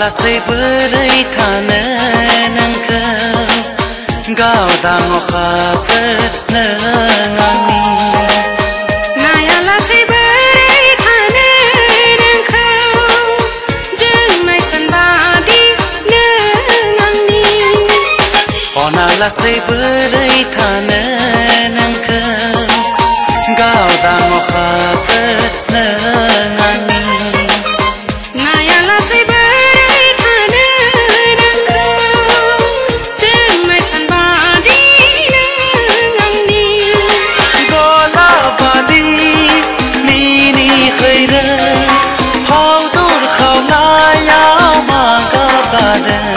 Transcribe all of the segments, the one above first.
Alasay bıray tanınan kıl Gavdan o hafır nangani Nay alasay bıray tanınan kıl Cınnay sen badi nangani On alasay bıray olmadı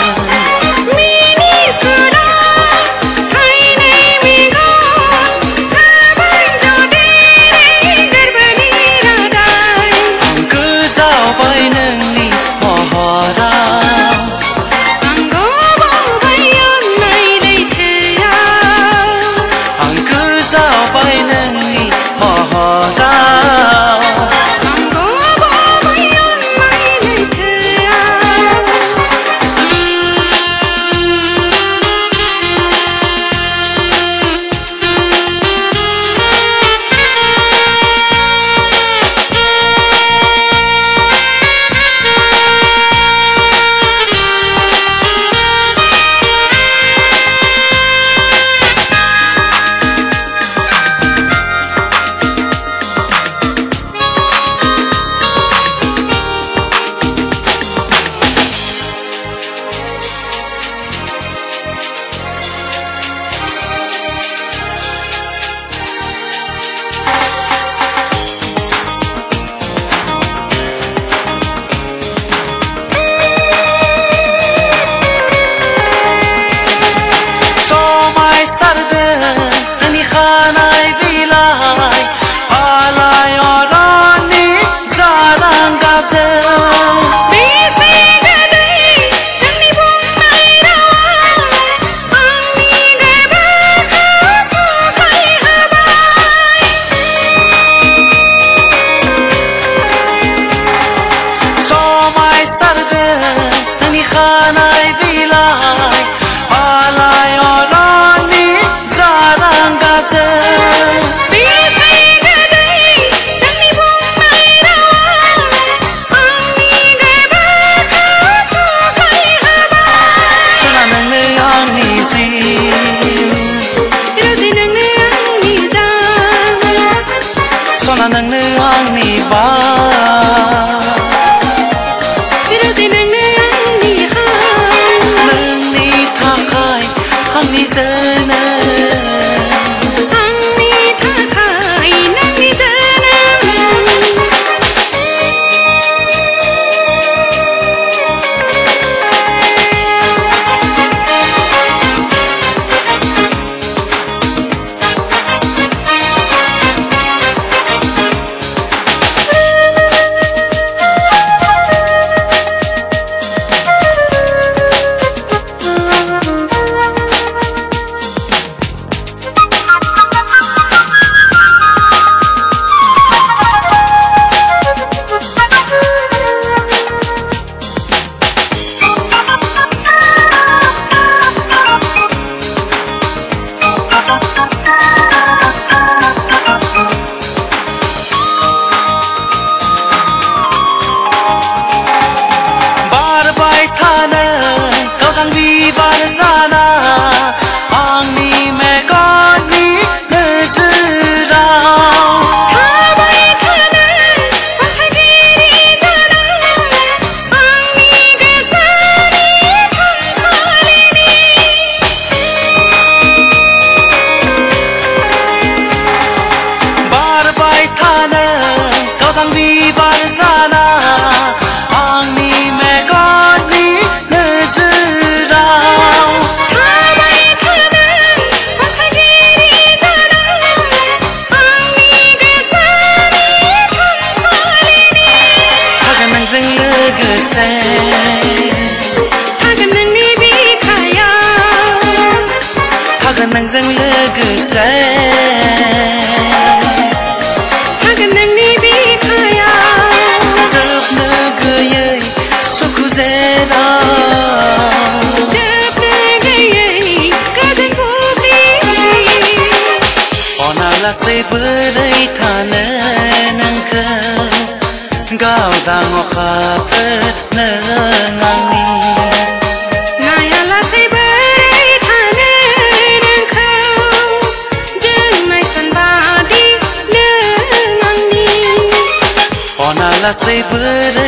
reason. नोंजों लोगोसे थागोन नोंनि बिखायाव थागोन नोंजों लोगोसे थागोन नोंनि बिखायाव जोबनो गैयै सुखु जेराव जोबनो गैयै गोजोन फुख्रि अनालासै बोरै थानो नोंखौ gao da ngo kha phe ne ngang ni na ya la sei be tha ne nang kha jeng mai san ba di ne ngang ni ona la sei be